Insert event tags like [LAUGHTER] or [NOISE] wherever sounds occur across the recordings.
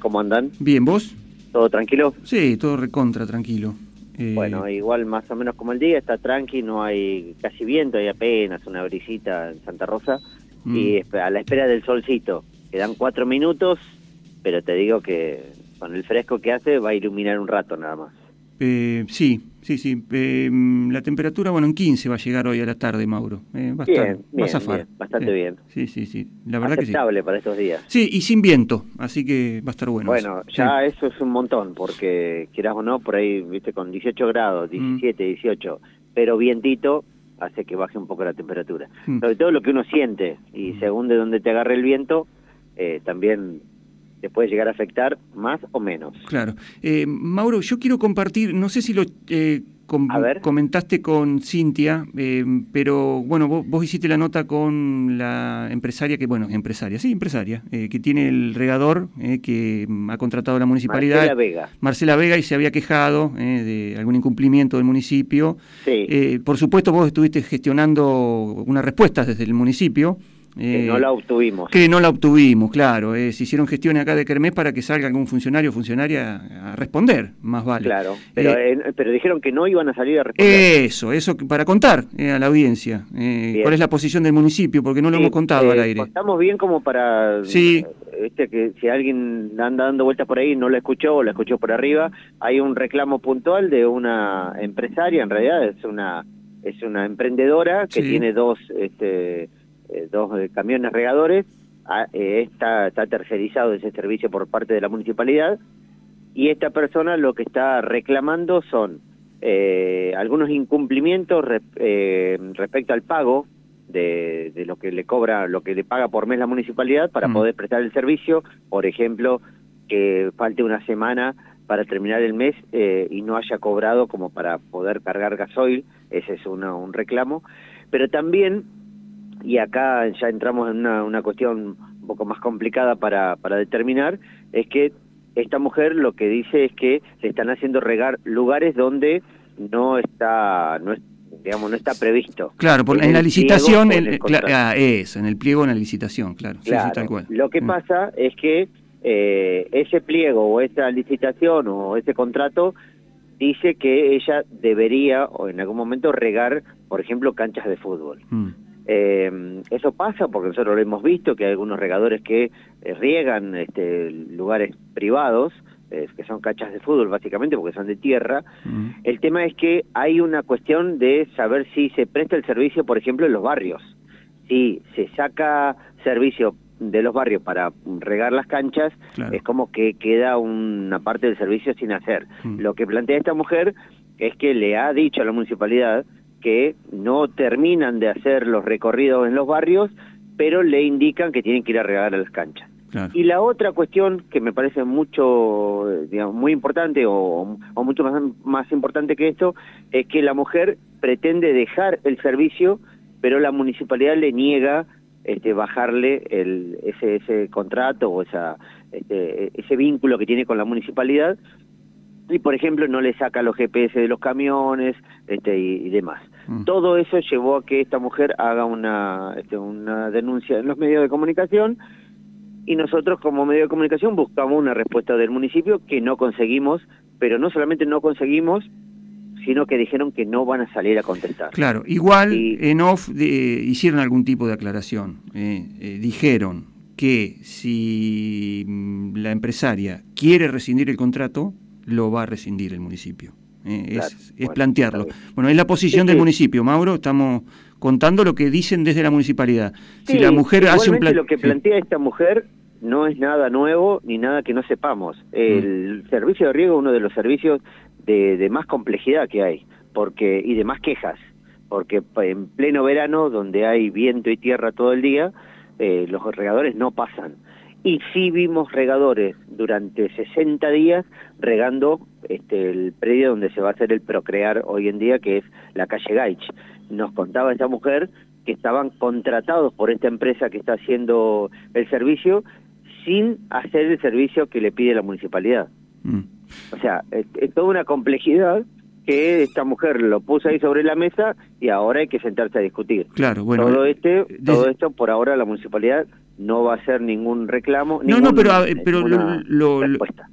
¿Cómo andan? Bien, ¿vos? ¿Todo tranquilo? Sí, todo recontra, tranquilo. Eh... Bueno, igual más o menos como el día, está tranqui, no hay casi viento, hay apenas una brisita en Santa Rosa mm. y a la espera del solcito. Quedan cuatro minutos, pero te digo que con el fresco que hace va a iluminar un rato nada más. Eh, sí, sí, sí. Eh, la temperatura, bueno, en 15 va a llegar hoy a la tarde, Mauro. Eh, va a bien, bien, bastante bien. Sí, sí, sí. La verdad que sí. para estos días. Sí, y sin viento, así que va a estar bueno. Bueno, ya eso es un montón, porque quieras o no, por ahí, viste, con 18 grados, 17, 18, pero vientito hace que baje un poco la temperatura. Mm. Sobre todo lo que uno siente, y según de dónde te agarre el viento, eh, también te puede llegar a afectar más o menos. Claro. Eh, Mauro, yo quiero compartir, no sé si lo eh, comentaste con Cintia, eh, pero bueno, vos, hiciste la nota con la empresaria, que bueno, empresaria, sí, empresaria, que tiene el regador que ha contratado la municipalidad. Marcela Vega. Marcela Vega y se había quejado de algún incumplimiento del municipio. Sí. por supuesto, vos estuviste gestionando una respuesta desde el municipio. Que no la obtuvimos. Que no la obtuvimos, claro. Eh, se hicieron gestiones acá de Kermés para que salga algún funcionario o funcionaria a responder, más vale. Claro, pero, eh, pero dijeron que no iban a salir a responder. Eso, eso para contar eh, a la audiencia. ¿Cuál es la posición del municipio? Porque no lo hemos contado al aire. Estamos bien como para... Sí. Este, que si alguien anda dando vueltas por ahí y no lo escuchó o lo escuchó por arriba, hay un reclamo puntual de una empresaria, en realidad es una es una emprendedora que tiene dos... este eh, dos eh, camiones regadores, ah, eh, está, está tercerizado ese servicio por parte de la municipalidad y esta persona lo que está reclamando son algunos incumplimientos respecto al pago de, lo que le cobra, lo que le paga por mes la municipalidad para mm. poder prestar el servicio, por ejemplo, que falte una semana para terminar el mes y no haya cobrado como para poder cargar gasoil, ese es un reclamo, pero también y acá ya entramos en una, una cuestión un poco más complicada para, para determinar, es que esta mujer lo que dice es que le están haciendo regar lugares donde no está, no digamos, no está previsto. Claro, en, la licitación, el, ah, eso, en el pliego, en la licitación, claro. tal cual. Lo que mm. pasa es que eh, ese pliego o esa licitación o ese contrato dice que ella debería o en algún momento regar, por ejemplo, canchas de fútbol. Mm. Eh, eso pasa porque nosotros lo hemos visto, que hay algunos regadores que eh, riegan este, lugares privados, eh, que son cachas de fútbol básicamente porque son de tierra. Mm. El tema es que hay una cuestión de saber si se presta el servicio, por ejemplo, en los barrios. Si se saca servicio de los barrios para regar las canchas, es como que queda una parte del servicio sin hacer. Mm. Lo que plantea esta mujer es que le ha dicho a la municipalidad que no terminan de hacer los recorridos en los barrios, pero le indican que tienen que ir a regar a las canchas. Y la otra cuestión que me parece mucho, digamos, muy importante o, mucho más, más importante que esto, es que la mujer pretende dejar el servicio, pero la municipalidad le niega este, bajarle el, ese, ese contrato o esa, este, ese vínculo que tiene con la municipalidad y por ejemplo no le saca los GPS de los camiones este, y, demás. Mm. Todo eso llevó a que esta mujer haga una, este, una denuncia en los medios de comunicación y nosotros como medio de comunicación buscamos una respuesta del municipio que no conseguimos, pero no solamente no conseguimos, sino que dijeron que no van a salir a contestar. Claro, igual en off hicieron algún tipo de aclaración. Eh, eh, dijeron que si mm, la empresaria quiere rescindir el contrato, lo va a rescindir el municipio. Eh, es, plantearlo. Bueno, es la posición del municipio, Mauro, estamos contando lo que dicen desde la municipalidad. si la mujer hace un plan... lo que plantea esta mujer no es nada nuevo ni nada que no sepamos. El mm. servicio de riego es uno de los servicios de, más complejidad que hay porque y de más quejas, porque en pleno verano, donde hay viento y tierra todo el día, eh, los regadores no pasan y sí vimos regadores durante 60 días regando este, el predio donde se va a hacer el procrear hoy en día, que es la calle Gaich. Nos contaba esta mujer que estaban contratados por esta empresa que está haciendo el servicio sin hacer el servicio que le pide la municipalidad. Mm. O sea, es toda una complejidad que esta mujer lo puso ahí sobre la mesa y ahora hay que sentarse a discutir. Claro, bueno. Todo, este, todo esto por ahora la municipalidad no va a hacer ningún reclamo. No, no, pero, pero lo,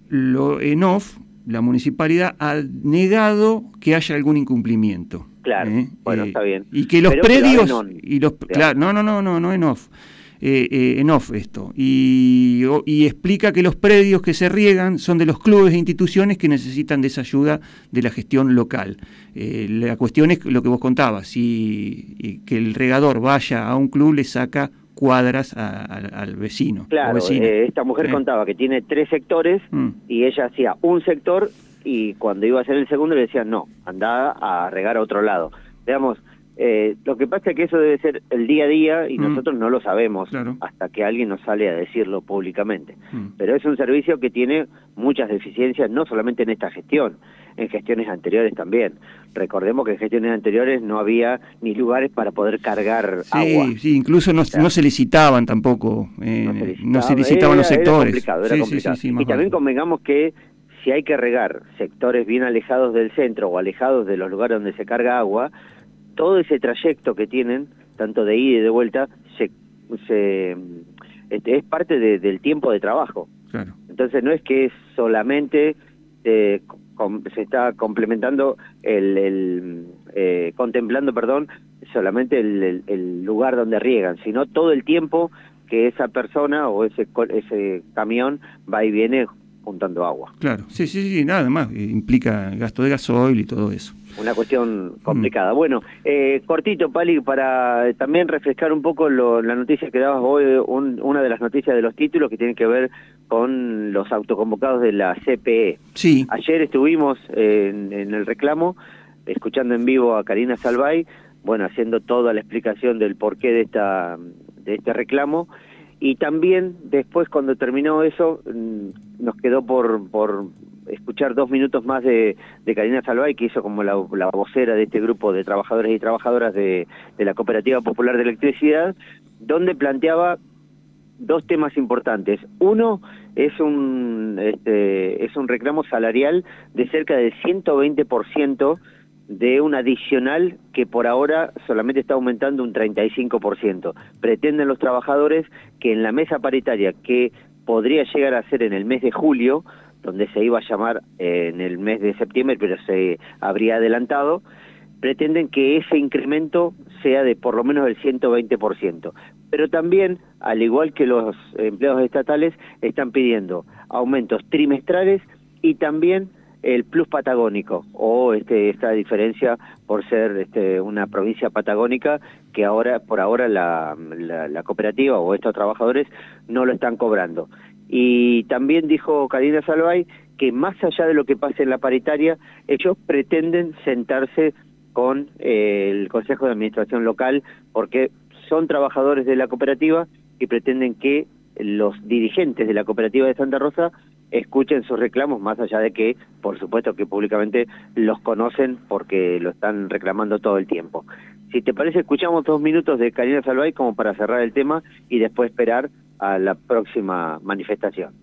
lo, en off, la municipalidad ha negado que haya algún incumplimiento. Claro, ¿eh? bueno, está bien. Y que los predios... y los, claro, no, no, no, no, no en off. Eh, eh, en off esto, y, y, explica que los predios que se riegan son de los clubes e instituciones que necesitan de esa ayuda de la gestión local. Eh, la cuestión es lo que vos contabas, si que el regador vaya a un club le saca cuadras al vecino. Claro, esta mujer contaba que tiene tres sectores mm. y ella hacía un sector y cuando iba a hacer el segundo le decían no, anda a regar a otro lado. Digamos, eh, lo que pasa es que eso debe ser el día a día y mm. nosotros no lo sabemos hasta que alguien nos sale a decirlo públicamente. Mm. Pero es un servicio que tiene muchas deficiencias, no solamente en esta gestión, en gestiones anteriores también. Recordemos que en gestiones anteriores no había ni lugares para poder cargar agua. Sí, incluso no, se licitaban tampoco, eh, no, se licitaban los sectores. Era complicado, era complicado. y también convengamos que si hay que regar sectores bien alejados del centro o alejados de los lugares donde se carga agua, todo ese trayecto que tienen, tanto de ida y de vuelta, se, se este, es parte del tiempo de trabajo. Entonces no es que es solamente eh, se está complementando el, eh, contemplando, perdón, solamente el, lugar donde riegan, sino todo el tiempo que esa persona o ese ese camión va y viene juntando agua. Claro, sí, sí, sí, nada más, implica gasto de gasoil y todo eso una cuestión complicada. Bueno, eh, cortito, Pali, para también refrescar un poco la noticia que dabas hoy, una de las noticias de los títulos que tiene que ver con los autoconvocados de la CPE. Sí. Ayer estuvimos en, el reclamo, escuchando en vivo a Karina Salvay, bueno, haciendo toda la explicación del porqué de, esta, de este reclamo. Y también después cuando terminó eso, mm, nos quedó por, por escuchar dos minutos más de, de Karina Salvay, que hizo como la, vocera de este grupo de trabajadores y trabajadoras de, la Cooperativa Popular de Electricidad, donde planteaba dos temas importantes. Uno es un, este, es un reclamo salarial de cerca del 120% de un adicional que por ahora solamente está aumentando un 35%. Pretenden los trabajadores que en la mesa paritaria que podría llegar a ser en el mes de julio donde se iba a llamar eh, en el mes de septiembre, pero se habría adelantado, pretenden que ese incremento sea de por lo menos el 120%. Pero también, al igual que los empleados estatales, están pidiendo aumentos trimestrales y también el plus patagónico o este, esta diferencia por ser este, una provincia patagónica que ahora por ahora la, la cooperativa o estos trabajadores no lo están cobrando. Y también dijo Karina Salvay que más allá de lo que pase en la paritaria, ellos pretenden sentarse con eh, el Consejo de Administración Local porque son trabajadores de la cooperativa y pretenden que los dirigentes de la cooperativa de Santa Rosa escuchen sus reclamos, más allá de que, por supuesto, que públicamente los conocen porque lo están reclamando todo el tiempo. Si te parece, escuchamos dos minutos de Karina Salvay como para cerrar el tema y después esperar a la próxima manifestación.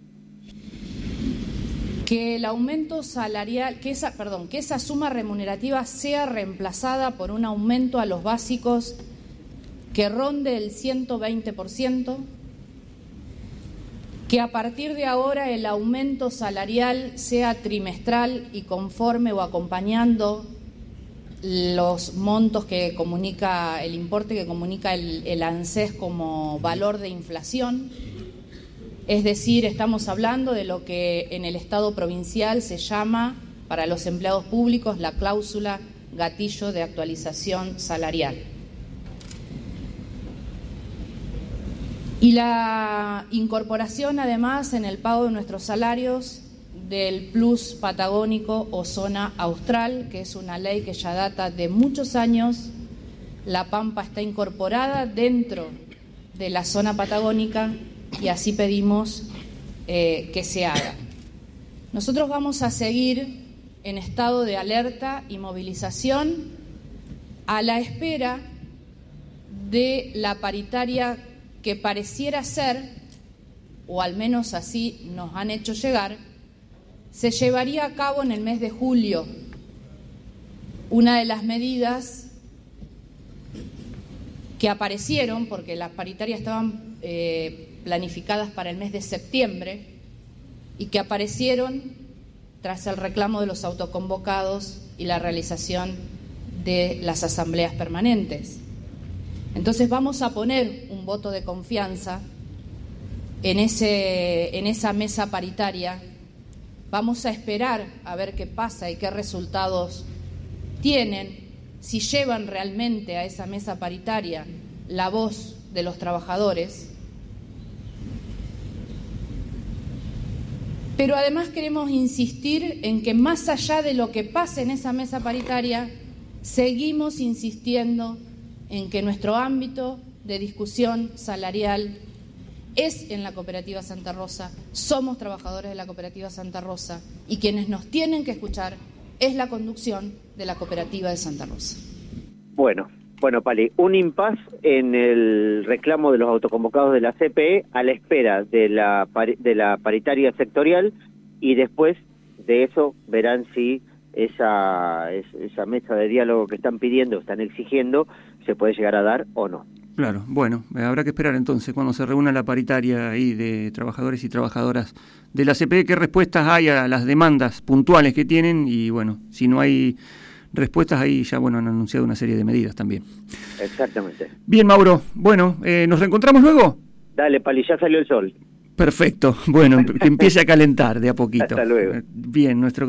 Que el aumento salarial, que esa, perdón, que esa suma remunerativa sea reemplazada por un aumento a los básicos que ronde el 120%, que a partir de ahora el aumento salarial sea trimestral y conforme o acompañando los montos que comunica, el importe que comunica el, ANSES como valor de inflación. Es decir, estamos hablando de lo que en el Estado provincial se llama, para los empleados públicos, la cláusula gatillo de actualización salarial. Y la incorporación, además, en el pago de nuestros salarios del Plus Patagónico o Zona Austral, que es una ley que ya data de muchos años. La Pampa está incorporada dentro de la zona patagónica y así pedimos eh, que se haga. Nosotros vamos a seguir en estado de alerta y movilización a la espera de la paritaria que pareciera ser, o al menos así nos han hecho llegar, se llevaría a cabo en el mes de julio. Una de las medidas que aparecieron, porque las paritarias estaban eh, planificadas para el mes de septiembre y que aparecieron tras el reclamo de los autoconvocados y la realización de las asambleas permanentes. Entonces vamos a poner un voto de confianza en, ese, en esa mesa paritaria. Vamos a esperar a ver qué pasa y qué resultados tienen, si llevan realmente a esa mesa paritaria la voz de los trabajadores. Pero además queremos insistir en que más allá de lo que pase en esa mesa paritaria, seguimos insistiendo en que nuestro ámbito de discusión salarial es en la cooperativa Santa Rosa, somos trabajadores de la cooperativa Santa Rosa y quienes nos tienen que escuchar es la conducción de la cooperativa de Santa Rosa. Bueno, bueno, Pali, un impas en el reclamo de los autoconvocados de la CPE a la espera de la, de la paritaria sectorial y después de eso verán si esa, esa mesa de diálogo que están pidiendo, están exigiendo, se puede llegar a dar o no. Claro, bueno, habrá que esperar entonces cuando se reúna la paritaria ahí de trabajadores y trabajadoras de la CPE, qué respuestas hay a las demandas puntuales que tienen y bueno, si no hay respuestas ahí ya bueno han anunciado una serie de medidas también. Exactamente. Bien, Mauro, bueno, eh, ¿nos reencontramos luego? Dale, Pali, ya salió el sol. Perfecto, bueno, que [LAUGHS] empiece a calentar de a poquito. Hasta luego. Bien, nuestro